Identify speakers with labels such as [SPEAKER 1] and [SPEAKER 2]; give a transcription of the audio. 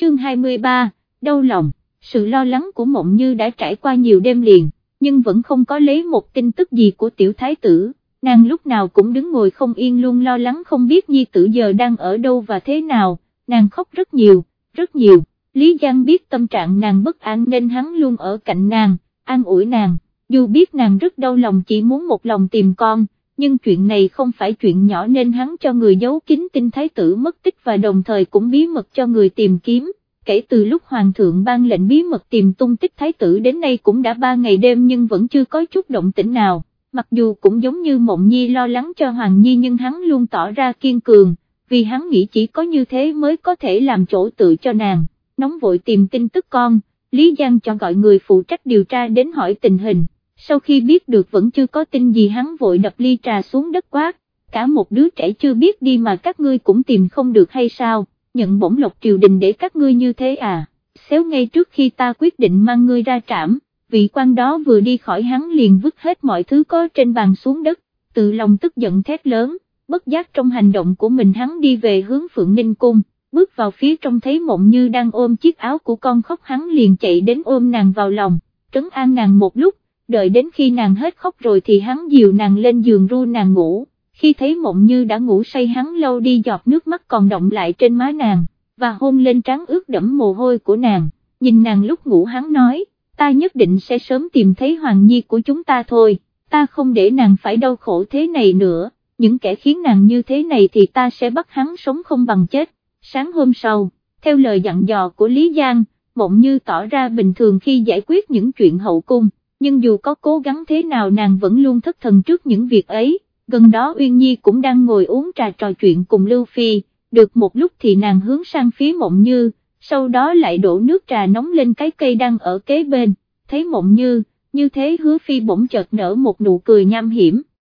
[SPEAKER 1] chương 23, đau lòng, sự lo lắng của mộng như đã trải qua nhiều đêm liền, nhưng vẫn không có lấy một tin tức gì của tiểu thái tử, nàng lúc nào cũng đứng ngồi không yên luôn lo lắng không biết nhi tử giờ đang ở đâu và thế nào, nàng khóc rất nhiều, rất nhiều, Lý Giang biết tâm trạng nàng bất an nên hắn luôn ở cạnh nàng, an ủi nàng, dù biết nàng rất đau lòng chỉ muốn một lòng tìm con, nhưng chuyện này không phải chuyện nhỏ nên hắn cho người giấu kín tin thái tử mất tích và đồng thời cũng bí mật cho người tìm kiếm. Kể từ lúc Hoàng thượng ban lệnh bí mật tìm tung tích thái tử đến nay cũng đã ba ngày đêm nhưng vẫn chưa có chút động tĩnh nào, mặc dù cũng giống như mộng nhi lo lắng cho Hoàng Nhi nhưng hắn luôn tỏ ra kiên cường, vì hắn nghĩ chỉ có như thế mới có thể làm chỗ tự cho nàng, nóng vội tìm tin tức con, Lý Giang cho gọi người phụ trách điều tra đến hỏi tình hình sau khi biết được vẫn chưa có tin gì hắn vội đập ly trà xuống đất quát, cả một đứa trẻ chưa biết đi mà các ngươi cũng tìm không được hay sao, nhận bổng lộc triều đình để các ngươi như thế à, xéo ngay trước khi ta quyết định mang ngươi ra trảm, vị quan đó vừa đi khỏi hắn liền vứt hết mọi thứ có trên bàn xuống đất, tự lòng tức giận thét lớn, bất giác trong hành động của mình hắn đi về hướng Phượng Ninh Cung, bước vào phía trong thấy mộng như đang ôm chiếc áo của con khóc hắn liền chạy đến ôm nàng vào lòng, trấn an nàng một lúc, đợi đến khi nàng hết khóc rồi thì hắn dìu nàng lên giường ru nàng ngủ, khi thấy mộng như đã ngủ say hắn lâu đi giọt nước mắt còn động lại trên má nàng, và hôn lên trán ướt đẫm mồ hôi của nàng, nhìn nàng lúc ngủ hắn nói, ta nhất định sẽ sớm tìm thấy hoàng nhi của chúng ta thôi, ta không để nàng phải đau khổ thế này nữa, những kẻ khiến nàng như thế này thì ta sẽ bắt hắn sống không bằng chết, sáng hôm sau, theo lời dặn dò của Lý Giang, mộng như tỏ ra bình thường khi giải quyết những chuyện hậu cung nhưng dù có cố gắng thế nào nàng vẫn luôn thất thần trước những việc ấy, gần đó Uyên Nhi cũng đang ngồi uống trà trò chuyện cùng Lưu Phi, được một lúc thì nàng hướng sang phía Mộng Như, sau đó lại đổ nước trà nóng lên cái cây đang ở kế bên, thấy Mộng Như, như thế hứa Phi bỗng chợt nở một nụ cười nham hiểm,